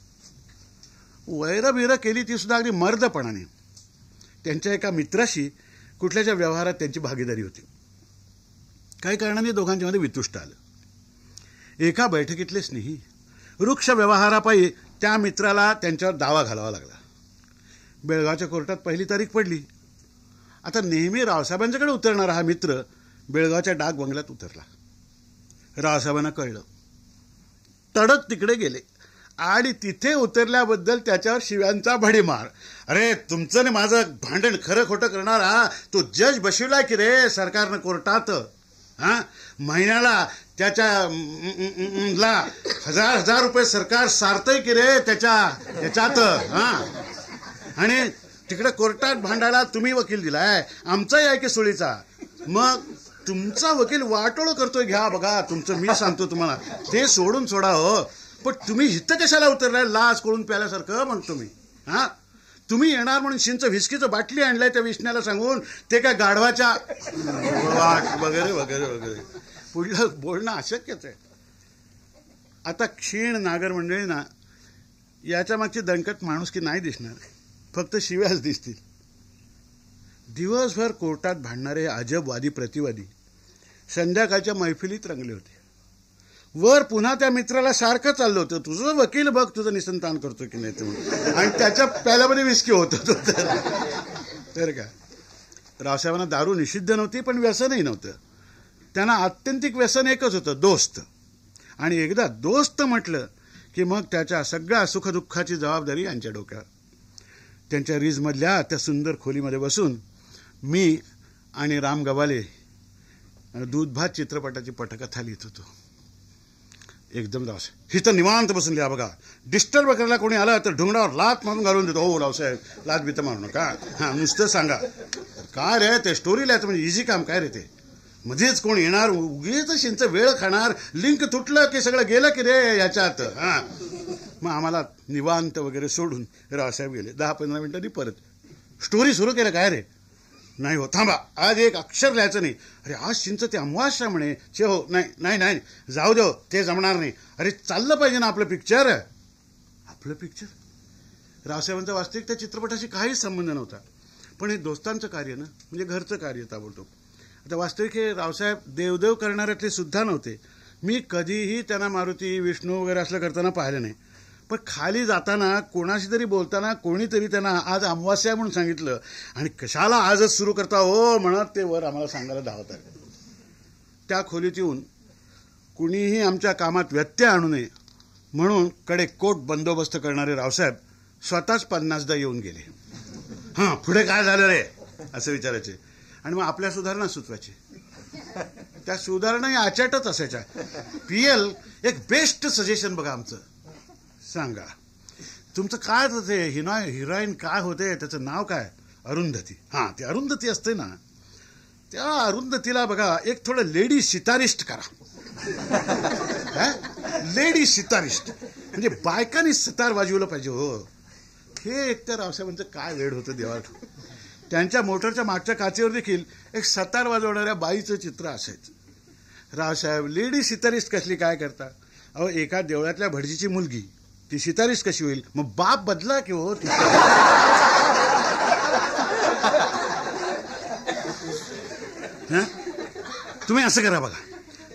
वैरबिरं केली ती सुद्धा अगदी मर्दपणाने. त्यांच्या एका मित्राशी कुठल्याच्या व्यवहारात त्यांची भागीदारी होती. काही कारणाने दोघांच्यामध्ये वितुष्ट आलं. एका बैठकीतले स्नेही वृक्ष व्यवहारापायी त्या मित्राला त्यांच्यावर दावा घालावा लागला. बेळगावच्या कोर्टात पहिली तारीख पडली. आता नेहमी रावसाहेबांच्याकडे उतरणारा हा मित्र बेळगावच्या डाक बंगल्यात उतरला. रावसाहेबांना कळलं. तडक तिकडे गेले. आणि तिथे उतरल्याबद्दल त्याच्यावर शिव्यांचा भडीमार. अरे तुमचं आणि माझं भांडण खरं खोटं करणार हा तो जज बसविला की रे सरकारनं कोर्टात? हा? महिन्याला त्याच्या ला हजार हजार रुपये सरकार सारतंय की रे त्याच्या त्याच्यात? हा? आणि तिकडे कोर्टात भांडायला तुम्ही वकील दिलाय आमचाही आहे की सुळीचा? मग तुमचा वकील वाटोळ करतोय घ्या बघा तुमचं मी सांगतो तुम्हाला. ते सोडून सोडा हो. पण तुम्ही हिथं कशाला उतरलाय? लाज करून प्याल्यासारखं म्हणतो मी हा? तुम्ही येणार म्हणून शिंच व्हिस्कीचं बाटली आणलाय त्या विष्ण्याला सांगून ते काय गाढवाच्या वगैरे वगैरे वगैरे. पुढलं बोलणं अशक्यच आहे. आता क्षीण नागर मंडळी ना याच्या मागची दणकट माणूस की नाही दिसणार. फक्त शिव्याच दिसतील. दिवसभर कोर्टात भांडणारे अजबवादी प्रतिवादी. संध्याकाळच्या मैफिलीत रंगले होते. वर पुन्हा त्या मित्राला सारखं चाललं होतं. तुझं वकील बघ तुझं निसंतान करतो की नाही ते. आणि त्याच्या प्याल्यामध्ये विस्की होत होतो. तर तर का? रावसाहेबांना दारू निषिद्ध नव्हती पण व्यसनही नव्हतं. त्यांना आत्यंतिक व्यसन एकच होतं दोस्त. आणि एकदा दोस्त म्हटलं की मग त्याच्या सगळ्या सुखदुःखाची जबाबदारी यांच्या डोक्यावर. त्यांच्या रीजमधल्या त्या सुंदर खोलीमध्ये बसून मी आणि राम गवाले दूधभात चित्रपटाची पटकथा लिहित होतो. एकदम रावस हिथं निवांत बसून लिहा बघा. डिस्टर्ब करायला कोणी आलं तर ढुंगणावर लात मारून घालून देतो. हो रावसाहेब लात बित मारू नका. हां नुसतं सांगा. काय रे ते स्टोरी लिहायचं म्हणजे इझी काम काय रे ते? मध्येच कोण येणार? उगीच शिंच वेळ खाणार. लिंक तुटलं की सगळं गेलं की रे याच्यात? हां. मग आम्हाला निवांत वगैरे सोडून रावसाहेब गेले. दहा पंधरा मिनिटांनी परत. स्टोरी सुरू केलं काय रे? नाही हो थांबा. आज एक अक्षर लिहायचं नाही. अरे आज शिंच ते अमावास्या म्हणे. चे हो नाही नाही नाही. जाऊ दे हो, ते जमणार नाही. अरे चाललं पाहिजे ना आपलं पिक्चर आपलं पिक्चर रावसाहेबांचा वास्तविक त्या चित्रपटाशी काहीच संबंध नव्हता. पण हे दोस्तांचं कार्य ना? म्हणजे घरचं कार्य ताबडतोब. आता वास्तविक हे रावसाहेब देवदेव करणाऱ्यातले सुद्धा नव्हते. मी कधीही त्यांना मारुती विष्णू वगैरे असलं करताना पाहिलं नाही. पण खाली जाताना कोणाशी तरी बोलताना कोणीतरी त्यांना आज अमावास्या म्हणून सांगितलं. आणि कशाला आजच सुरू करता हो म्हणत ते वर आम्हाला सांगायला धावत आहे त्या खोलीत येऊन कुणीही आमच्या कामात व्यत्यय आणू नये म्हणून कडे कोट बंदोबस्त करणारे रावसाहेब स्वतःच पन्नासदा येऊन गेले. हां पुढे काय झालं रे? असं विचारायचे. आणि मग आपल्या सुधारणा सुचवायचे. त्या सुधारणा या आचाटच असायच्या. पी एल एक बेस्ट सजेशन बघा आमचं. सांगा. तुमचं काय होतं ते हिना हिरोईन काय होते त्याचं नाव काय? अरुंधती. हां ती अरुंधती असते ना त्या अरुंधतीला बघा एक थोडं लेडी सितारिस्ट करा. Lady sitarist. म्हणजे बायकांनी सितार वाजवलं पाहिजे हो. हे एक तर रावसाहेबांचं काय वेळ होतं देवा त्यांच्या मोटरच्या मागच्या काचेवर देखील एक सतार वाजवणाऱ्या बाईचं चित्र असायचं. रावसाहेब लेडी सितारिस्ट कसली काय करता? अहो एका देवळातल्या भटजीची मुलगी. ती सितारिस्ट कशी होईल? मग बाप बदला की हो हं? तुम्ही असं करा बघा.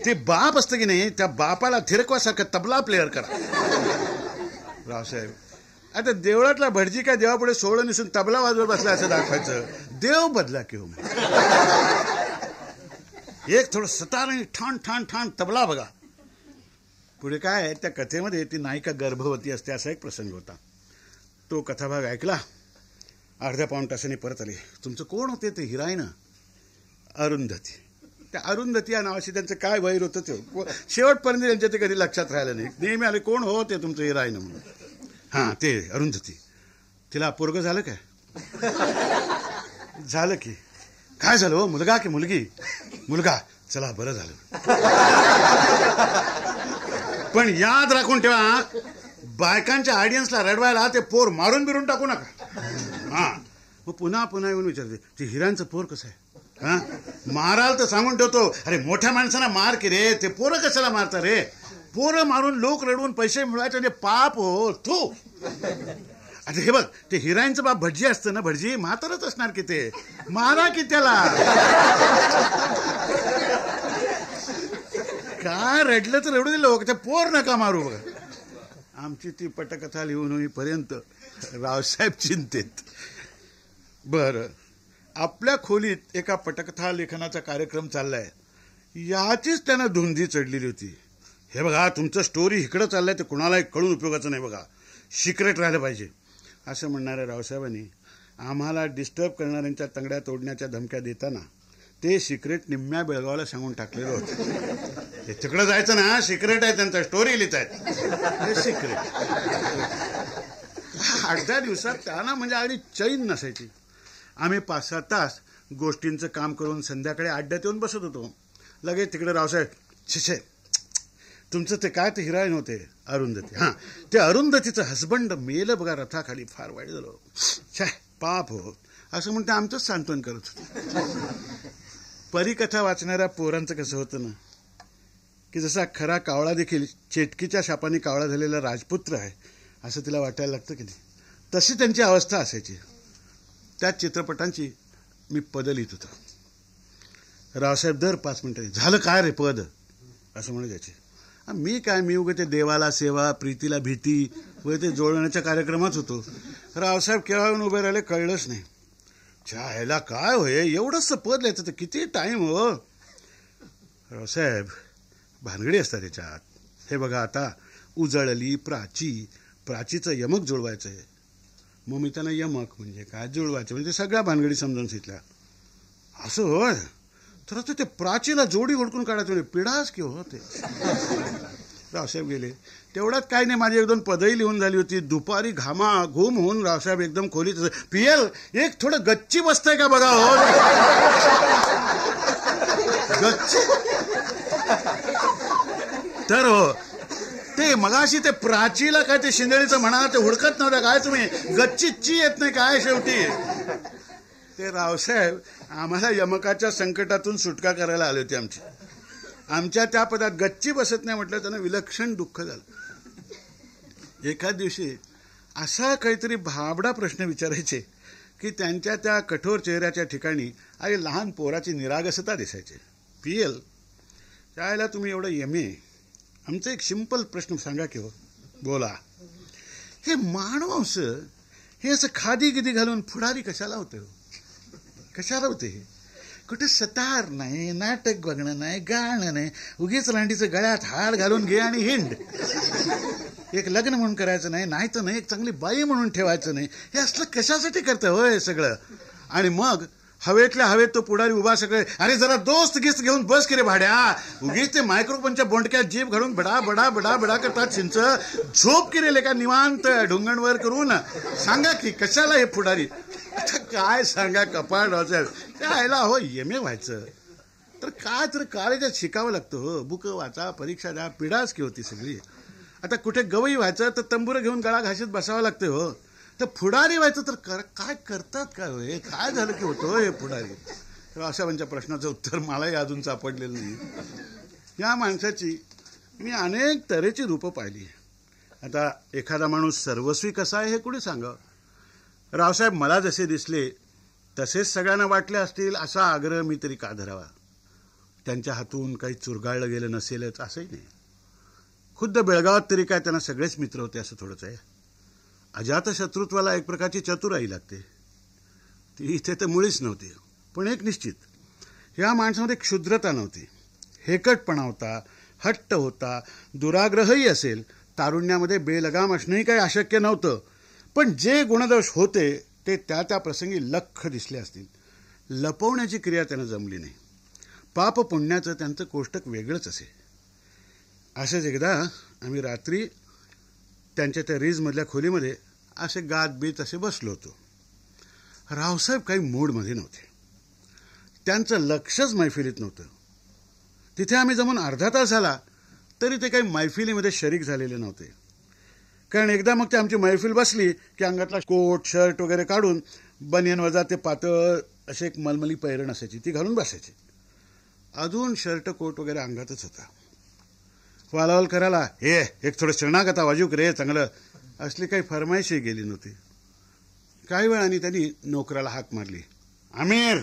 ते बाप असतं की नाही त्या बापाला थिरकवासारखं तबला प्लेअर करा. रावसाहेब आता देवळातला भटजी काय देवापुढे सोडं निसून तबला वाजवत बसला असं दाखवायचं. देव बदला की हो एक थोडं सतार आणि ठाण ठाण ठाण तबला बघा. पुढे काय आहे? त्या कथेमध्ये ती नायिका गर्भवती असते असा एक प्रसंग होता. तो कथाभाग ऐकला. अर्ध्या पाऊण तासाने परत आले. तुमचं कोण होते ते हिरायन अरुंधती. त्या अरुंधती या नावाशी त्यांचं काय वैर होतं ते? शेवटपर्यंत त्यांच्या ते कधी लक्षात राहिलं नाही. नेहमी आले कोण हो ते तुमचं हिरायन म्हणून? हां ते अरुंधती. तिला पोरग झालं काय? झालं की. काय झालं हो? मुलगा की मुलगी? मुलगा. चला बरं झालं. पण याद राखून ठेवा बायकांच्या ऑडियन्सला रडवायला ते पोर मारून बिरून टाकू नका. हा. मग पुन्हा पुन्हा येऊन विचारते ते हिरांचं पोर कसं आहे? हा? माराल तर सांगून ठेवतो अरे मोठ्या माणसांना मार की रे ते पोरं कशाला मारता रे? पोरं मारून लोक रडवून पैसे मिळवायचे म्हणजे पाप हो तू आता हे बघ ते हिराईनचं बाप भटजी असतं ना भटजी? म्हातारच असणार की ते? मारा की त्याला? काय रडलं तर रडू दिलं त्या पोर नका मारू. बघा आमची ती पटकथा लिहून होईपर्यंत रावसाहेब चिंतेत. बरं. आपल्या खोलीत एका पटकथा लेखनाचा कार्यक्रम चाललाय. याचीच त्यांना धुंदी चढलेली होती. हे बघा तुमचं स्टोरी इकडं चाललंय ते कुणालाही कळून उपयोगाचं नाही बघा. सिक्रेट राहिलं पाहिजे. असं म्हणणाऱ्या रावसाहेबांनी आम्हाला डिस्टर्ब करणाऱ्यांच्या तंगड्या तोडण्याच्या धमक्या देताना ते सिक्रेट निम्म्या बेळगावला सांगून टाकलेलं होतं. हे तिकडं जायचं ना सिक्रेट आहे त्यांचा स्टोरी लिहित आहेत. हे सिक्रेट अर्ध्या दिवसात त्यांना म्हणजे अगदी चैन नसायची. आम्ही पाच सात तास गोष्टींचं काम करून संध्याकाळी अड्ड्यात येऊन बसत होतो. लगेच तिकडे रावसाहेब शिशे तुमचं ते काय ते हिरायन होते अरुंधती. हां ते अरुंधतीचं हसबंड मेलं बघा रथाखाली फार वाईट झालं. छाय पाप हो. असं म्हणते आमचंच सांत्वन करत होतं. परिकथा वाचणाऱ्या पोरांचं कसं होतं ना की जसा खरा कावळा देखील चेटकीच्या शापाने कावळा झालेला राजपुत्र आहे असं तिला वाटायला लागतं की नाही. तशी त्यांची अवस्था असायची. त्या चित्रपटांची मी पद लिहित होतो. रावसाहेब दर पाच मिनिटं झालं काय रे पद? असं म्हणत जायचे. मी काय मी उगे ते देवाला सेवा प्रीतीला भीती व ते जोडण्याच्या कार्यक्रमात होतो. रावसाहेब केव्हा येऊन उभे राहिले कळलंच नाही. ह्याला काय होय? एवढंच पद लिहायचं तर किती टाईम हो? रावसाहेब भानगडी असतात त्याच्यात हे बघा आता उजळली प्राची. प्राचीचं यमक जुळवायचं आहे. मग मी त्यांना यमक म्हणजे काय जुळवायचं? म्हणजे सगळ्या भानगडी समजून सांगितल्या. असं होय? तर आता ते प्राचीला जोडी हुडकून काढायचं म्हणजे पिढाच की हो ते रावसाहेब गेले. तेवढ्यात काय नाही माझी एक दोन पदही लिहून झाली होती. दुपारी घामा घुम होऊन रावसाहेब एकदम खोलीत पियल एक थोडं गच्ची बसतंय का बघा हो? गच्ची? तर हो. ते मगाशी ते प्राचीला काय ते शिंदळीचं म्हणा ते हुडकत नव्हतं. काय तुम्ही? गच्चीची येत नाही काय शेवटी? ते रावसाहेब आम्हाला यमकाच्या संकटातून सुटका करायला आले होते आमची. आमच्या त्या पदात गच्ची बसत नाही म्हटलं त्यांना विलक्षण दुःख झालं. एका दिवशी असा काहीतरी भाबडा प्रश्न विचारायचे की त्यांच्या त्या कठोर चेहऱ्याच्या ठिकाणी आई लहान पोराची निरागसता दिसायची. पी एल त्यावेळेला तुम्ही एवढं एम ए आमचा एक सिंपल प्रश्न सांगा की हो. बोला. हे मानवंस हे असं खादी गिदी घालून फुडारी कशाला होतं हो? कशाला होते हे? कुठे सतार नाही नाटक बघणं नाही गाणं नाही. उगीच रांडीचं गळ्यात हाड घालून घे आणि हिंड. एक लग्न म्हणून करायचं नाही नाही तर नाही एक चांगली बाई म्हणून ठेवायचं नाही. हे असलं कशासाठी करतं होय सगळं? आणि मग हवेतल्या हवेत तो पुढारी उभा सगळे अरे जरा दोस्त गिस्त घेऊन बस की रे भाड्या. उगीच ते मायक्रोफोनच्या बोंडक्यात जीप घालून बडा बडा बडा बडा करतात चिंच. झोप की रे का निवांत ढुंगणवर करून. सांगा की कशाला हे पुढारी? आता काय सांगा कपाळ साहेब त्या आयला हो एम ए व्हायचं. तर काय तर कॉलेजात शिकावं लागतं हो. बुक वाचा परीक्षा द्या पिढाच की होती सगळी. आता कुठे गवई व्हायचं तर तंबूर घेऊन गळा घाशीत बसावं लागतं हो. तर फुडारी व्हायचं तर कर काय करतात काय हे काय झालं की होतं हे फुडारी तर अशा म्हणजे प्रश्नाचं उत्तर मलाही अजून सापडलेलं नाही. या माणसाची मी अनेक तऱ्हेची रूपं पाहिली. आता एखादा माणूस सर्वस्वी कसा आहे हे कुठे सांगावं? रावसाहेब मला जसे दिसले तसेच सगळ्यांना वाटले असतील असा आग्रह मी तरी का धरावा? त्यांच्या हातून काही चुरगाळलं गेलं नसेलच असंही नाही. खुद्द बेळगावात तरी काय त्यांना सगळेच मित्र होते असं थोडंच आहे. अजात शत्रुत्वाला एक प्रकारची चतुराई लागते. ती इथे तर मुळीच नव्हती. पण एक निश्चित. या माणसामध्ये क्षुद्रता नव्हती. हेकटपणा होता हट्ट होता दुराग्रहही असेल तारुण्यामध्ये बेलगाम असणंही काही अशक्य नव्हतं. पण जे गुणदोष होते ते त्या त्या प्रसंगी लख दिसले असतील. लपवण्याची क्रिया त्यांना जमली नाही. पाप पुण्याचं त्यांचं कोष्टक वेगळंच असे. असंच एकदा आम्ही रात्री त्यांच्या त्या रीजमधल्या खोलीमध्ये असे गात बीत असे बसलो होतो. रावसाहेब काही मूडमध्ये नव्हते. त्यांचं लक्षच मैफिलीत नव्हतं. तिथे आम्ही जमून अर्धा तास झाला तरी ते काही मैफिलीमध्ये शरीक झालेले नव्हते. कारण एकदा मग ते आमची मैफिल बसली की अंगातला कोट शर्ट वगैरे काढून बनियन वजा ते पातळ असे एक मलमली पैरण असायची ती घालून बसायची. अजून शर्ट कोट वगैरे अंगातच होता. वालावल करायला हे एक थोडं शरणागता वाजूक रे चांगलं? असली काही फरमाईशही गेली नव्हती. काही वेळाने त्यांनी नोकराला हाक मारली. आमिर!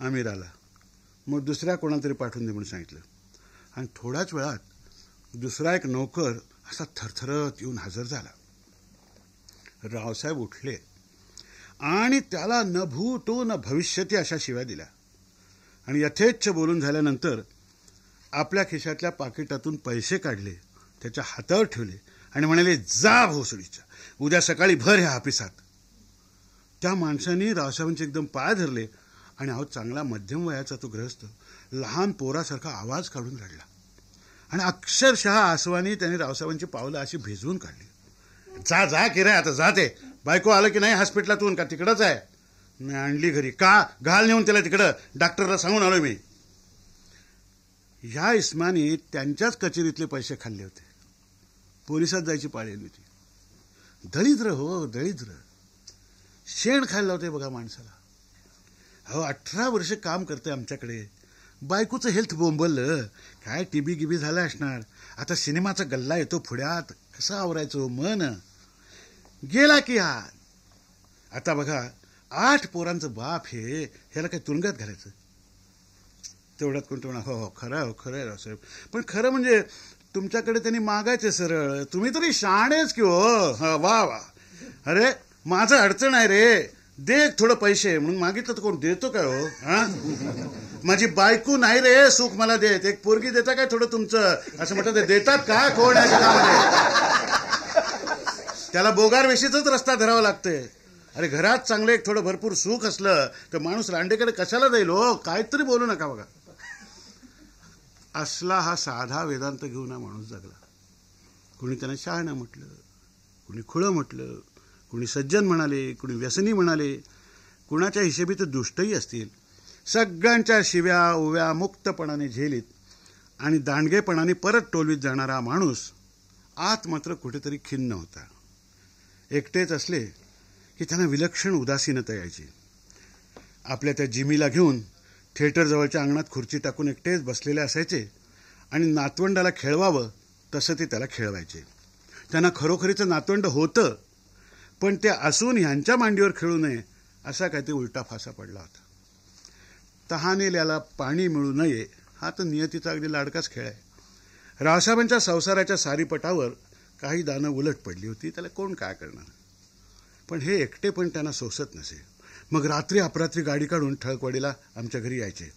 आमिर आला. मग दुसऱ्या कोणातरी पाठवून दे म्हणून सांगितलं. आणि थोड्याच वेळात दुसरा एक नोकर असा थरथरत येऊन हजर झाला. रावसाहेब उठले आणि त्याला न भूतो न भविष्यती अशा शिव्या दिल्या. आणि यथेच्छ बोलून झाल्यानंतर आपल्या खिशातल्या पाकिटातून पैसे काढले त्याच्या हातावर ठेवले आणि म्हणाले जा भोसडीच्या उद्या सकाळी भर ह्या हापिसात. त्या माणसाने रावसाहेबांचे एकदम पाय धरले आणि अहो चांगला मध्यम वयाचा तो ग्रहस्थ लहान पोरासारखा आवाज काढून रडला. आणि अक्षरशः आसवानी त्याने रावसाहेबांची पावलं अशी भिजवून काढली. जा जा की रे आता जा ते बायको आलं की नाही हॉस्पिटलातून का तिकडंच आहे? मी आणली घरी. का? घाल नेऊन त्याला तिकडं. डॉक्टरला सांगून आलो मी. ह्या इस्मानी त्यांच्याच कचेरीतले पैसे खाल्ले होते. पोलिसात जायची पाळी आली होती दरिद्र हो दरिद्र शेण खायला होते बघा माणसाला. हो अठरा वर्ष काम करते आमच्याकडे. बायकोचं हेल्थ बोंबललं. काय टीबी गिबी झालं असणार. आता सिनेमाचा गल्ला येतो पुढ्यात. कसं आवरायचो हो, मन. गेला की हा आता बघा आठ पोरांचं बाप हे ह्याला काय तुरुंगात घालायचं? तेवढ्यात कोण म्हणा हो हो खरं हो खरं आहे रावसाहेब पण खरं म्हणजे तुमच्याकडे त्यांनी मागायचे सरळ. तुम्ही तरी शाणेच की हो. वा वा. अरे माझं अडचण आहे रे. दे थोडं पैसे. म्हणून मागितलं तर कोण देतो काय हो? हां? माझी बायको नाही रे. सुख मला देत. एक पोरगी देता काय थोडं तुमचं? असं म्हटलं ते देतात का कोण आहे त्याला बोगार वेशीचाच रस्ता धरावा लागतोय. अरे घरात चांगलं एक थोडं भरपूर सुख असलं तर माणूस रांडेकडे कशाला जाईल हो? काहीतरी बोलू नका बघा. असला हा साधा वेदांत घेऊन हा माणूस जगला. कुणी त्यांना शहाणं म्हटलं कुणी खुळं म्हटलं कुणी सज्जन म्हणाले कुणी व्यसनी म्हणाले कुणाच्या हिशेबी तर दुष्टही असतील. सगळ्यांच्या शिव्या उव्या मुक्तपणाने झेलीत आणि दांडगेपणाने परत टोलवीत जाणारा माणूस आत मात्र कुठेतरी खिन्न होता. एकटेच असले की त्यांना विलक्षण उदासीनता यायची. आपल्या त्या जिमीला घेऊन थिएटरजवळच्या अंगणात खुर्ची टाकून एकटेच बसलेले असायचे आणि नातवंडाला खेळवावं तसं ते त्याला खेळवायचे. त्यांना खरोखरीचं नातवंड होतं पण ते असून ह्यांच्या मांडीवर खेळू नये असा काहीतरी उलटा फासा पडला होता. तहानेल्याला पाणी मिळू नये हा तर नियतीचा अगदी लाडकाच खेळ आहे. रावसाहेबांच्या संसाराच्या सारीपटावर काही दानं उलट पडली होती त्याला कोण काय करणार? पण हे एकटे पण त्यांना सोसत नसे. मग रात्री अपरात्री गाडी काढून ठळकवाडीला आमच्या घरी यायचे.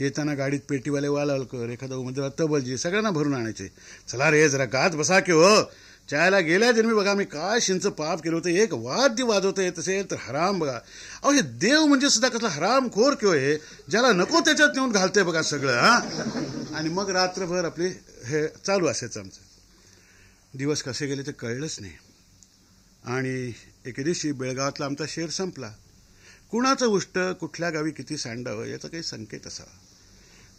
येताना गाडीत पेटीवाले वालावलकर एखादा उमेदवार तबलजी सगळ्यांना भरून आणायचे. चला रे जरा गात बसा की हो. चायला गेल्या जन्मी बघा मी काय शिंच पाप केलं होतं. एक वाद्य वाजवतं येत असेल तर हराम बघा. अहो हे देव म्हणजे सुद्धा कसला हरामखोर किंवा हे ज्याला नको त्याच्यात नेऊन घालते बघा सगळं हा? आणि मग रात्रभर आपले हे चालू असायचं आमचं. दिवस कसे गेले ते कळलंच नाही. आणि एके दिवशी बेळगावातला आमचा शेर संपला. कुणाचं उष्ट कुठल्या गावी किती सांडावं याचा काही संकेत असावा.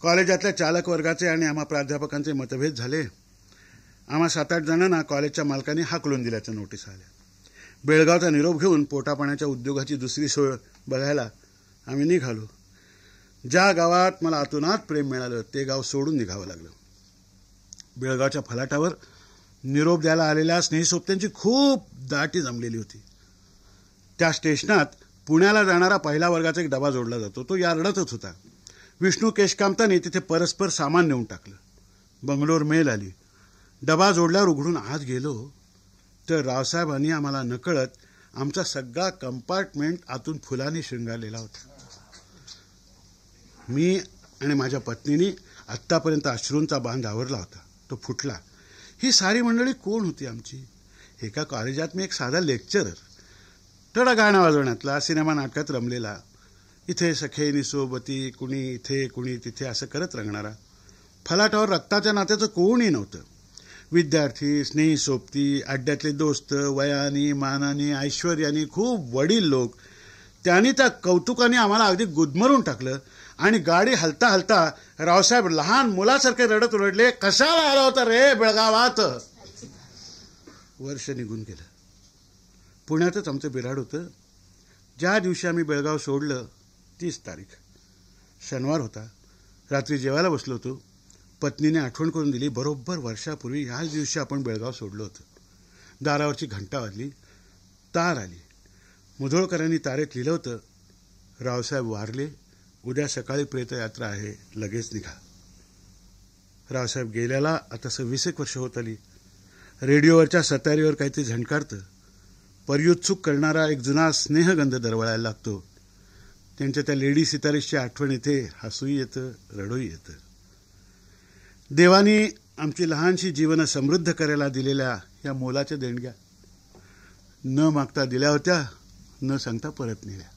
कॉलेजातल्या चालक वर्गाचे आणि आम्हा प्राध्यापकांचे मतभेद झाले. आम्हा सात आठ जणांना कॉलेजच्या मालकांनी हाकलून दिल्याचं नोटीस आल्या. बेळगावचा निरोप घेऊन पोटापाण्याच्या उद्योगाची दुसरी सोय बघायला आम्ही निघालो. ज्या गावात मला आतुनात प्रेम मिळालं ते गाव सोडून निघावं लागलं. बेळगावच्या फलाटावर निरोप द्यायला आलेल्या स्नेहसोबत्यांची खूप दाटी जमलेली होती. त्या स्टेशनात पुण्याला जाणारा पहिल्या वर्गाचा एक डबा जोडला जातो. तो यार्डातच होता. विष्णू केशकामताने तिथे परस्पर सामान नेऊन टाकलं. बंगलोर मेल आली. डबा जोडल्यावर उघडून आत गेलो. तर रावसाहेबांनी आम्हाला नकळत आमचा सगळा कंपार्टमेंट आतून फुलांनी शृंगारलेला होता. मी आणि माझ्या पत्नीनी आत्तापर्यंत अश्रूंचा बांध आवरला होता. तो फुटला. ही सारी मंडळी कोण होती आमची? एका कॉलेजात मी एक साधा लेक्चरर. थोडा गाणं वाजवण्यातला सिनेमा नाटकात रमलेला इथे सखेनी सोबती कुणी इथे कुणी तिथे असं करत रंगणारा. फलाटावर रक्ताच्या नात्याचं कोणही नव्हतं. विद्यार्थी स्नेही सोबती अड्ड्यातले दोस्त वयानी मानानी ऐश्वर्यानी खूप वडील लोक. त्यांनी त्या कौतुकाने आम्हाला अगदी गुदमरून टाकलं आणि गाडी हलता हलता रावसाहेब लहान मुलासारखे रडत रडले कशाला आला होता रे बेळगावात? वर्ष निघून गेलं. पुण्यातच आमचं बिराड होतं. ज्या दिवशी आम्ही बेळगाव सोडलं तीस तारीख. शनिवार होता. रात्री जेवायला बसलो होतो. पत्नीने आठवण करून दिली बरोबर वर्षापूर्वी ह्याच दिवशी आपण बेळगाव सोडलं होतं. दारावरची घंटा वाजली. तार आली. मुधोळकरांनी तारेत लिहिलं होतं रावसाहेब वारले उद्या सकाळी प्रेतयात्रा आहे लगेच निघा. रावसाहेब गेल्याला आता सव्वीस एक वर्ष होत आली. रेडिओवरच्या सतारीवर काहीतरी झणकारतं. पर्युत्सुक करणारा एक जुना स्नेहगंध दरवळायला लागतो. त्यांच्या त्या लेडी सितारेसची आठवण येते हसूही येतं रडूही येतं. देवानी आमची लहानशी जीवनं समृद्ध करायला दिलेल्या या मोलाच्या देणग्या न मागता दिल्या होत्या न सांगता परत नेल्या.